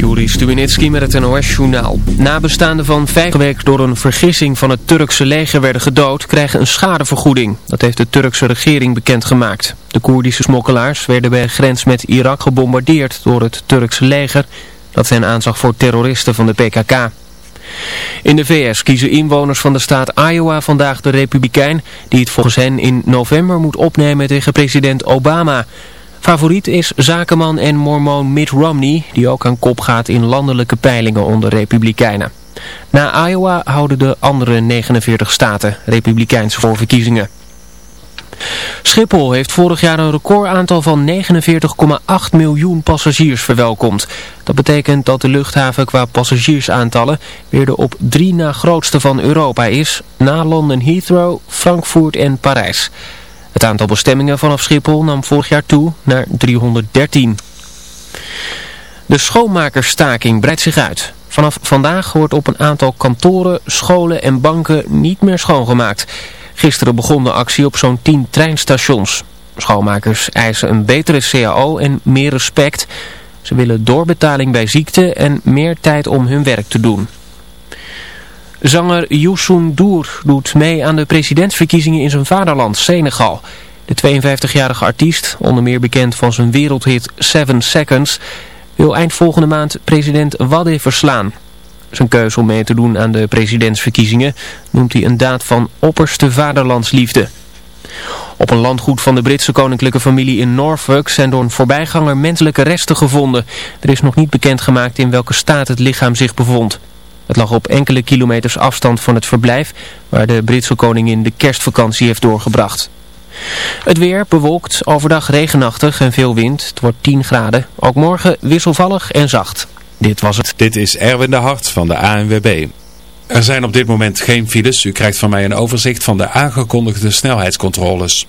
Juri Stubenitski met het NOS-journaal. Nabestaanden van vijf weken door een vergissing van het Turkse leger werden gedood, krijgen een schadevergoeding. Dat heeft de Turkse regering bekendgemaakt. De Koerdische smokkelaars werden bij de grens met Irak gebombardeerd door het Turkse leger, dat hen aanzag voor terroristen van de PKK. In de VS kiezen inwoners van de staat Iowa vandaag de republikein, die het volgens hen in november moet opnemen tegen president Obama... Favoriet is zakenman en mormoon Mitt Romney, die ook aan kop gaat in landelijke peilingen onder republikeinen. Na Iowa houden de andere 49 staten republikeinse voorverkiezingen. Schiphol heeft vorig jaar een recordaantal van 49,8 miljoen passagiers verwelkomd. Dat betekent dat de luchthaven qua passagiersaantallen weer de op drie na grootste van Europa is, na Londen Heathrow, Frankfurt en Parijs. Het aantal bestemmingen vanaf Schiphol nam vorig jaar toe naar 313. De schoonmakersstaking breidt zich uit. Vanaf vandaag wordt op een aantal kantoren, scholen en banken niet meer schoongemaakt. Gisteren begon de actie op zo'n 10 treinstations. Schoonmakers eisen een betere CAO en meer respect. Ze willen doorbetaling bij ziekte en meer tijd om hun werk te doen. Zanger Youssou Dour doet mee aan de presidentsverkiezingen in zijn vaderland, Senegal. De 52-jarige artiest, onder meer bekend van zijn wereldhit Seven Seconds, wil eind volgende maand president Wade verslaan. Zijn keuze om mee te doen aan de presidentsverkiezingen noemt hij een daad van opperste vaderlandsliefde. Op een landgoed van de Britse koninklijke familie in Norfolk zijn door een voorbijganger menselijke resten gevonden. Er is nog niet bekendgemaakt in welke staat het lichaam zich bevond. Het lag op enkele kilometers afstand van het verblijf waar de Britse koningin de kerstvakantie heeft doorgebracht. Het weer bewolkt, overdag regenachtig en veel wind. Het wordt 10 graden. Ook morgen wisselvallig en zacht. Dit was het. Dit is Erwin de Hart van de ANWB. Er zijn op dit moment geen files. U krijgt van mij een overzicht van de aangekondigde snelheidscontroles.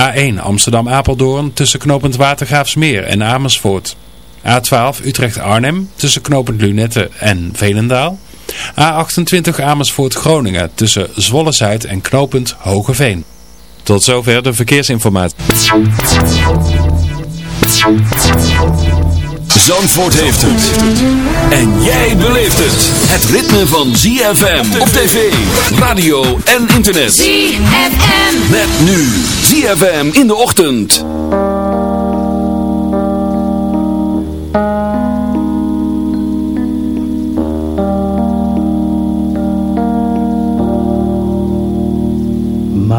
A1 Amsterdam-Apeldoorn tussen knooppunt Watergraafsmeer en Amersfoort. A12 Utrecht-Arnhem tussen knooppunt Lunette en Velendaal. A28 Amersfoort-Groningen tussen Zwolle-Zuid en knooppunt Hogeveen. Tot zover de verkeersinformatie. Zandvoort heeft het. En jij beleeft het. Het ritme van ZFM op tv, radio en internet. ZFM. Met nu ZFM in de ochtend.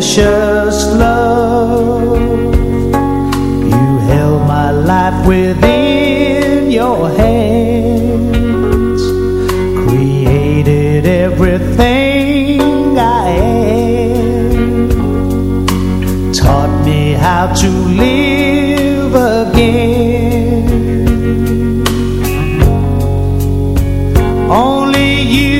Precious love, you held my life within your hands, created everything I am, taught me how to live again. Only you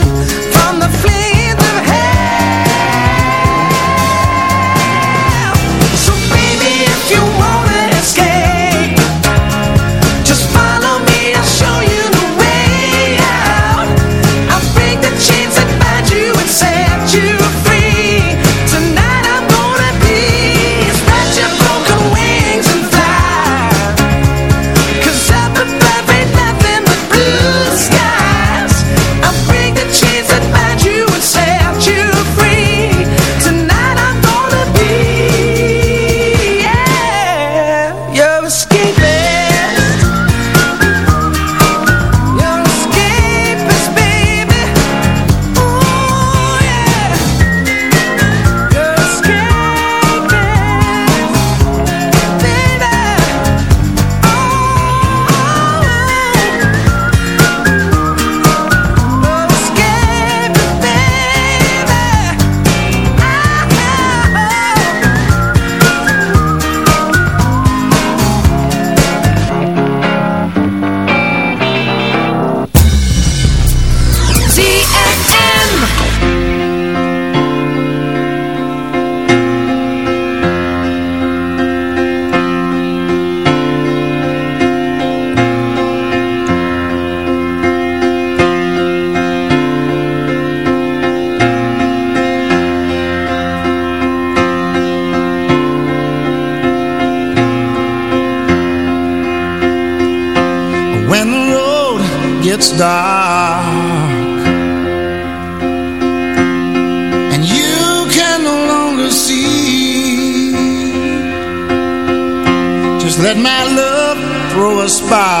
Bye.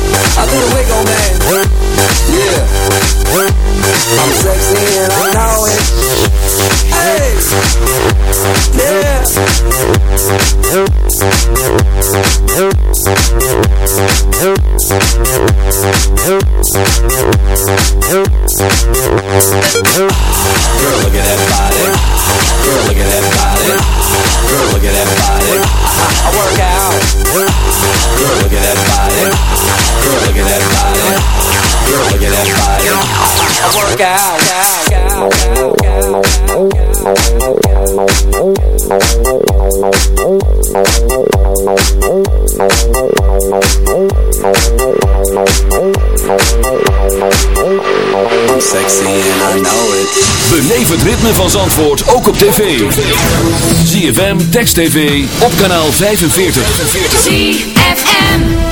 I do the wiggle, man. Yeah. I'm sexy and I know it. Hey. Yeah. work. Sexy I know it. Beleef het ritme van Zandvoort ook op tv. ZFM Text TV op kanaal 45. 45.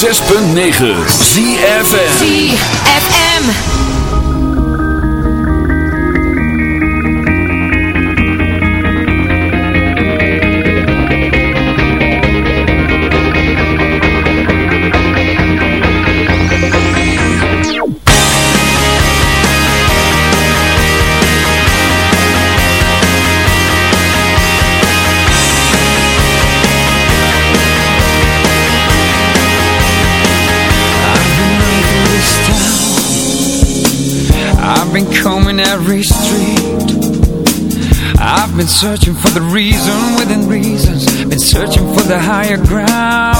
106.9 ZFM ZFM searching for the reason within reasons. Been searching for the higher ground.